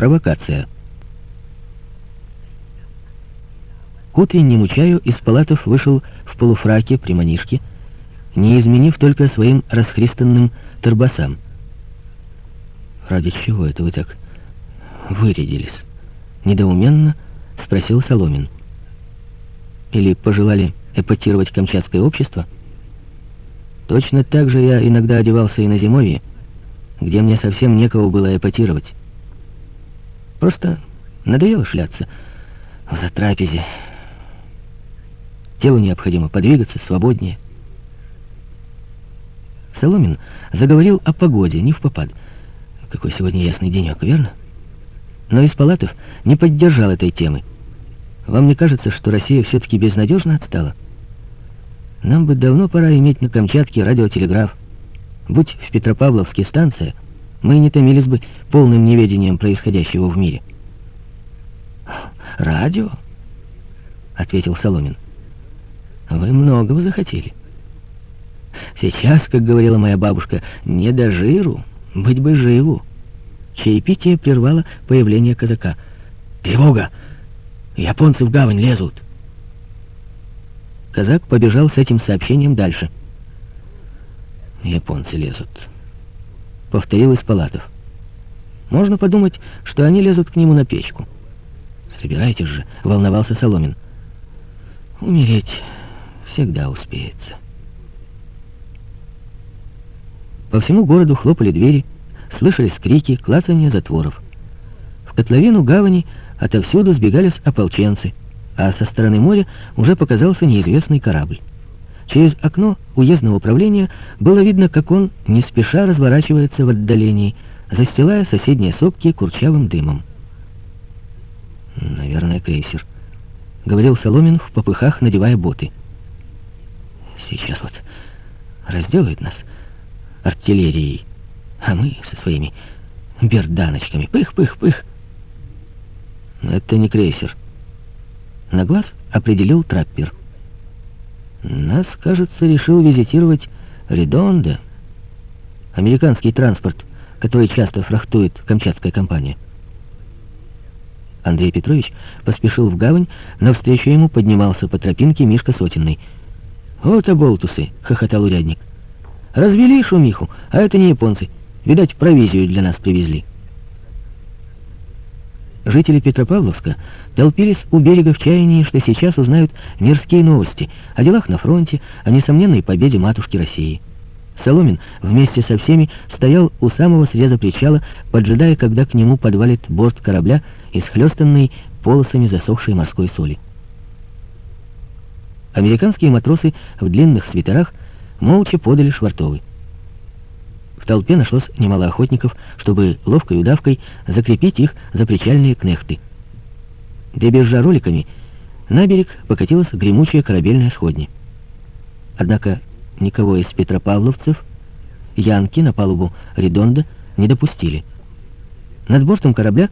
Провокация. К утреннему чаю из палатов вышел в полуфраке при манишке, не изменив только своим расхристанным торбасам. «Ради чего это вы так вырядились?» — недоуменно спросил Соломин. «Или пожелали эпатировать камчатское общество?» «Точно так же я иногда одевался и на зимовье, где мне совсем некого было эпатировать. Просто надоело шляться в затрапезе. Телу необходимо подвигаться свободнее». Соломин заговорил о погоде, не в попад. Какой сегодня ясный денек, верно? Но из палатов не поддержал этой темы. Вам не кажется, что Россия все-таки безнадежно отстала? Нам бы давно пора иметь на Камчатке радиотелеграф. Будь в Петропавловске станция, мы не томились бы полным неведением происходящего в мире. «Радио?» — ответил Соломин. «Вы многого захотели. Сейчас, как говорила моя бабушка, не до жиру, быть бы живу. Чаепитие прервало появление казака. «Тревога! Японцы в гавань лезут!» Казак побежал с этим сообщением дальше. «Японцы лезут», — повторил из палатов. «Можно подумать, что они лезут к нему на печку». «Собирайтесь же», — волновался Соломин. «Умереть всегда успеется». По всему городу хлопали двери, слышались крики, клацанье затворов. В котловину гавани отовсюду сбегались ополченцы, а со стороны моря уже показался неизвестный корабль. Через окно уездного управления было видно, как он не спеша разворачивается в отдалении, застилая соседние сопки курчавым дымом. «Наверное, крейсер», — говорил Соломин в попыхах, надевая боты. «Сейчас вот разделают нас» артиллерией, а мы со своими берданочками. Пых-пых-пых. Это не крейсер. На глаз определил траппер. Нас, кажется, решил визитировать Редонда, американский транспорт, который часто фрахтует Камчатская компания. Андрей Петрович поспешил в гавань, навстречу ему поднимался по тропинке Мишка Сотенный. «Вот оболтусы!» — хохотал урядник. Развели шумиху, а это не японцы. Видать, провизию для нас привезли. Жители Петропавловска толпились у берега в чаянии, что сейчас узнают мирские новости о делах на фронте, о несомненной победе матушки России. Соломин вместе со всеми стоял у самого среза причала, поджидая, когда к нему подвалит борт корабля, исхлестанный полосами засохшей морской соли. Американские матросы в длинных свитерах молча подали швартовы. Толпе нашлось немало охотников, чтобы ловкой удавкой закрепить их за причальные кнехты. Дребезжа роликами, на берег покатилась гремучая корабельная сходня. Однако никого из петропавловцев янки на палубу Редонда не допустили. Над бортом корабля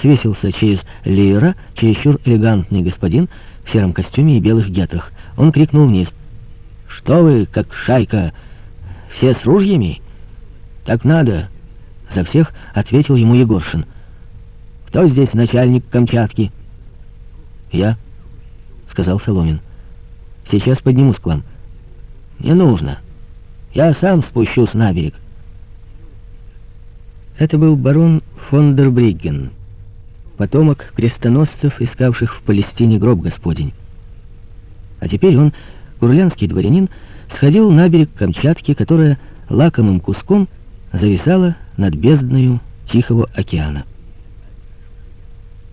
свесился через леера чересчур элегантный господин в сером костюме и белых гетрах. Он крикнул вниз — что вы, как шайка, все с ружьями? Так надо. За всех ответил ему Егоршин. Кто здесь начальник Камчатки? Я, сказал Соломин. Сейчас поднимусь к вам. Не нужно. Я сам спущусь на берег. Это был барон фон дер Бригген, потомок крестоносцев, искавших в Палестине гроб Господень. А теперь он курлянский дворянин сходил на берег Камчатки, которая лакомым куском зависала над бездною Тихого океана.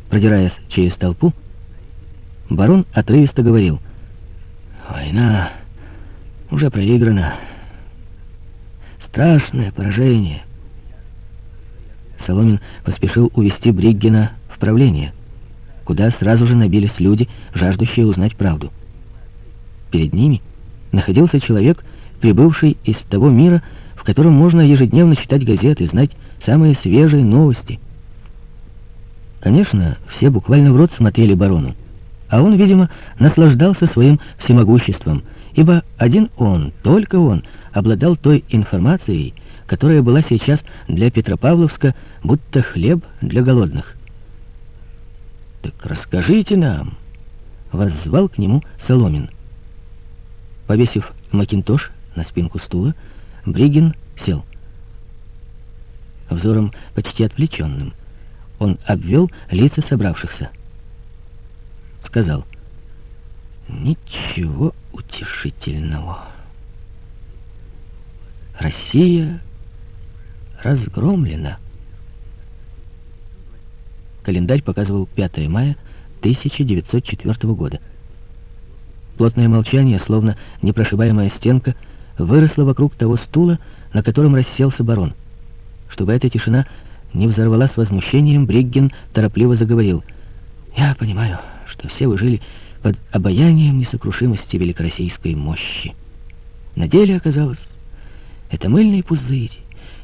Продираясь через толпу, барон отрывисто говорил, «Война уже проиграна. Страшное поражение». Соломин поспешил увести Бриггена в правление, куда сразу же набились люди, жаждущие узнать правду. Перед ними находился человек, прибывший из того мира, в котором можно ежедневно читать газеты, знать самые свежие новости. Конечно, все буквально в рот смотрели барону, а он, видимо, наслаждался своим всемогуществом, ибо один он, только он, обладал той информацией, которая была сейчас для Петропавловска будто хлеб для голодных. «Так расскажите нам!» — воззвал к нему Соломин. Повесив макинтош на спинку стула, Бригин сел. Взором почти отвлеченным он обвел лица собравшихся. Сказал, «Ничего утешительного. Россия разгромлена». Календарь показывал 5 мая 1904 года. Плотное молчание, словно непрошибаемая стенка, выросло вокруг того стула, на котором расселся барон. Чтобы эта тишина не взорвалась возмущением, Бригген торопливо заговорил. «Я понимаю, что все вы жили под обаянием несокрушимости великороссийской мощи. На деле оказалось, это мыльный пузырь,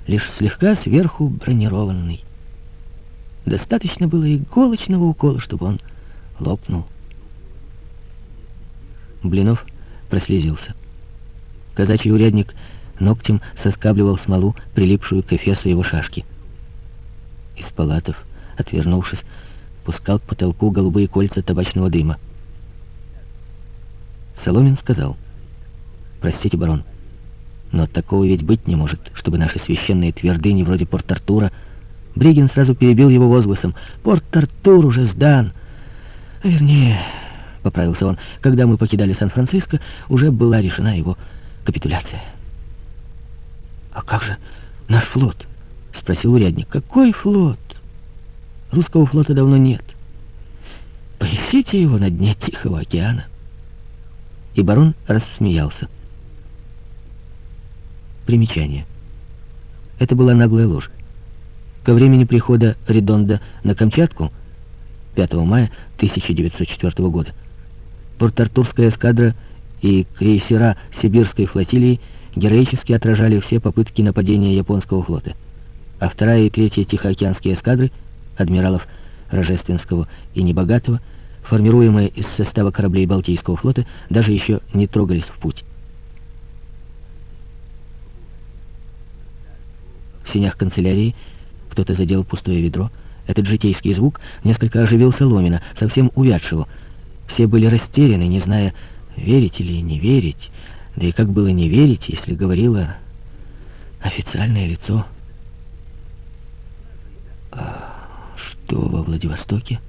лишь слегка сверху бронированный. Достаточно было иголочного укола, чтобы он лопнул. Блинов прослезился. Казачий урядник ногтем соскабливал смолу, прилипшую к эфесу его шашки. Из палатов, отвернувшись, пускал к потолку голубые кольца табачного дыма. Соломин сказал, «Простите, барон, но такого ведь быть не может, чтобы наши священные твердыни вроде Порт-Артура...» Бригин сразу перебил его возгласом, «Порт-Артур уже сдан!» «Вернее, — поправился он, — когда мы покидали Сан-Франциско, уже была решена его капитуляция». «А как же наш флот?» — спросил урядник. «Какой флот? Русского флота давно нет. Поищите его на дне Тихого океана». И барон рассмеялся. Примечание. Это была наглая ложь. Ко времени прихода Редонда на Камчатку, 5 мая 1904 года, Порт-Артурская эскадра и крейсера Сибирской флотилии героически отражали все попытки нападения японского флота. А вторая и третья Тихоокеанские эскадры, адмиралов Рожественского и Небогатого, формируемые из состава кораблей Балтийского флота, даже еще не трогались в путь. В синях канцелярии кто-то задел пустое ведро. Этот житейский звук несколько оживил Соломина, совсем увядшего. Все были растеряны, не зная, верить или не верить. Да и как было не верить, если говорило официальное лицо. «А что во Владивостоке?»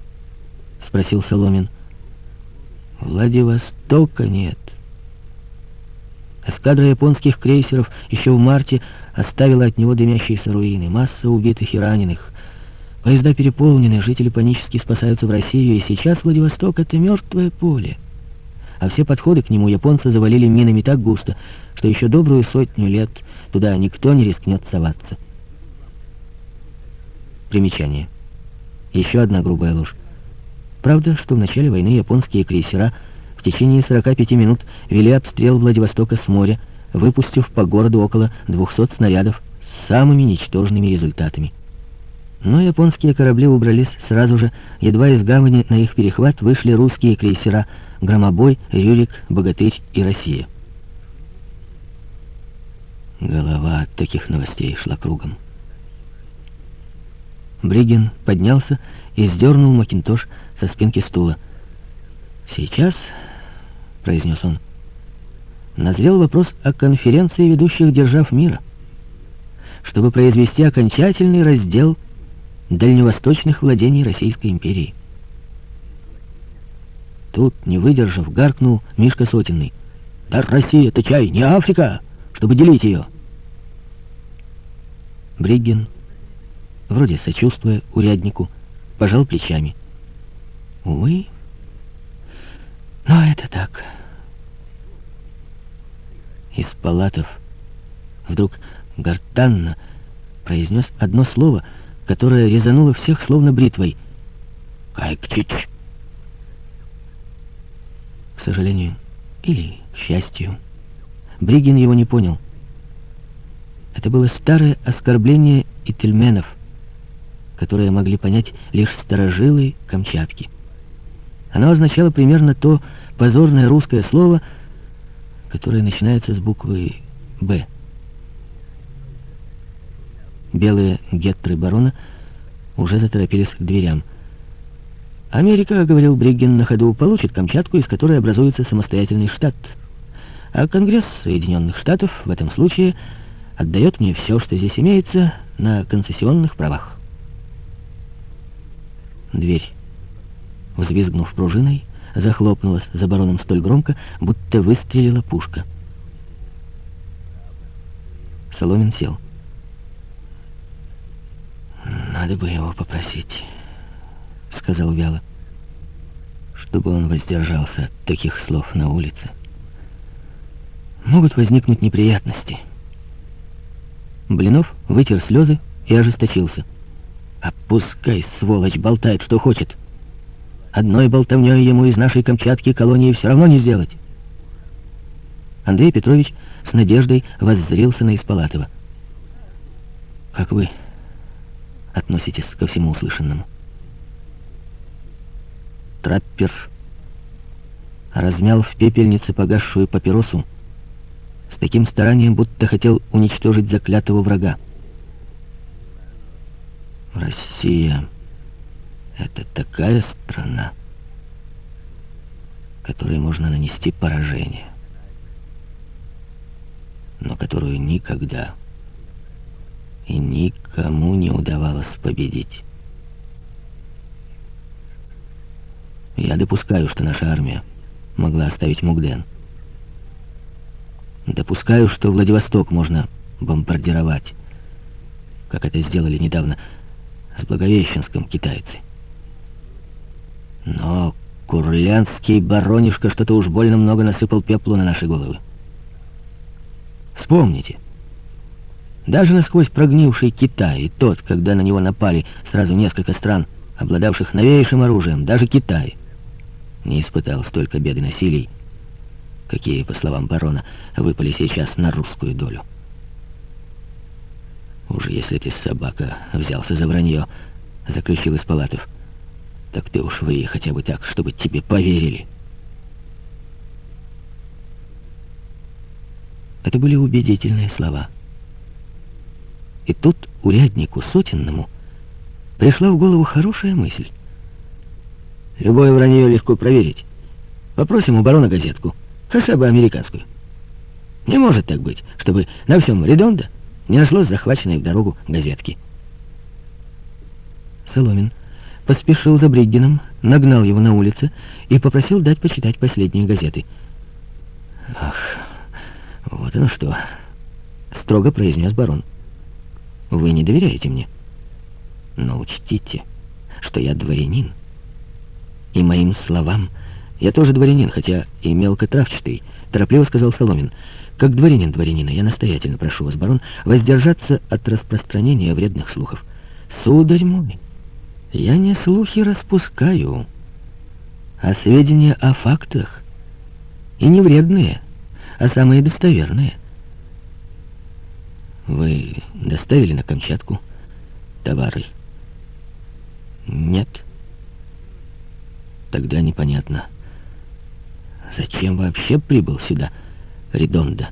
— спросил Соломин. «Владивостока нет». Эскадра японских крейсеров еще в марте оставила от него дымящиеся руины, масса убитых и раненых. Поезда переполнены, жители панически спасаются в Россию, и сейчас Владивосток — это мертвое поле. А все подходы к нему японцы завалили минами так густо, что еще добрую сотню лет туда никто не рискнет соваться. Примечание. Еще одна грубая ложь. Правда, что в начале войны японские крейсера в течение 45 минут вели обстрел Владивостока с моря, выпустив по городу около 200 снарядов с самыми ничтожными результатами. Но японские корабли убрались сразу же, едва из гавани на их перехват вышли русские крейсера «Громобой», «Рюрик», «Богатырь» и «Россия». Голова от таких новостей шла кругом. Бригин поднялся и сдернул Макинтош со спинки стула. «Сейчас», — произнес он, — назрел вопрос о конференции ведущих держав мира, чтобы произвести окончательный раздел дальневосточных владений Российской империи. Тут, не выдержав, гаркнул Мишка Сотенный. «Да Россия, это чай, не Африка, чтобы делить ее!» Бригген, вроде сочувствуя уряднику, пожал плечами. «Увы, но это так». Из палатов вдруг гортанно произнес одно слово — которая резанула всех словно бритвой. «Кайктич!» К сожалению, или к счастью, Бригин его не понял. Это было старое оскорбление ительменов, которое могли понять лишь старожилы Камчатки. Оно означало примерно то позорное русское слово, которое начинается с буквы «Б». белые геттры барона уже заторопились к дверям. «Америка, — говорил Бригген на ходу, — получит Камчатку, из которой образуется самостоятельный штат. А Конгресс Соединенных Штатов в этом случае отдает мне все, что здесь имеется, на концессионных правах». Дверь, взвизгнув пружиной, захлопнулась за бароном столь громко, будто выстрелила пушка. Соломин сел. «Надо бы его попросить», — сказал вяло, «чтобы он воздержался от таких слов на улице. Могут возникнуть неприятности». Блинов вытер слезы и ожесточился. «А пускай, сволочь, болтает, что хочет. Одной болтовней ему из нашей Камчатки колонии все равно не сделать». Андрей Петрович с надеждой воззрился на Испалатова. «Как вы относитесь ко всему услышанному?» Траппер размял в пепельнице погасшую папиросу с таким старанием, будто хотел уничтожить заклятого врага. Россия — это такая страна, которой можно нанести поражение но которую никогда и никому не удавалось победить. Я допускаю, что наша армия могла оставить Мугден. Допускаю, что Владивосток можно бомбардировать, как это сделали недавно с Благовещенском китайцы. Но Курлянский баронишка что-то уж больно много насыпал пеплу на наши головы. Вспомните. Даже насквозь прогнивший Китай, и тот, когда на него напали сразу несколько стран, обладавших новейшим оружием, даже Китай, не испытал столько бед и насилий, какие, по словам барона, выпали сейчас на русскую долю. Уже если ты, собака, взялся за вранье, заключил из палатов, так ты уж вы хотя бы так, чтобы тебе поверили. Это были убедительные слова. И тут уряднику Сотенному пришла в голову хорошая мысль. Любое вранье легко проверить. Попросим у барона газетку, хотя бы американскую. Не может так быть, чтобы на всем Редонда не нашлось захваченной в дорогу газетки. Соломин поспешил за Бриггеном, нагнал его на улице и попросил дать почитать последние газеты. Ах... «Вот оно что!» — строго произнес барон. «Вы не доверяете мне. Но учтите, что я дворянин. И моим словам я тоже дворянин, хотя и мелкотравчатый», — торопливо сказал Соломин. «Как дворянин дворянина, я настоятельно прошу вас, барон, воздержаться от распространения вредных слухов. Сударь мой, я не слухи распускаю, а сведения о фактах, и не вредные» а самые достоверные. Вы доставили на Камчатку товары? Нет. Тогда непонятно, зачем вообще прибыл сюда Редонда?